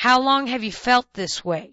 How long have you felt this way?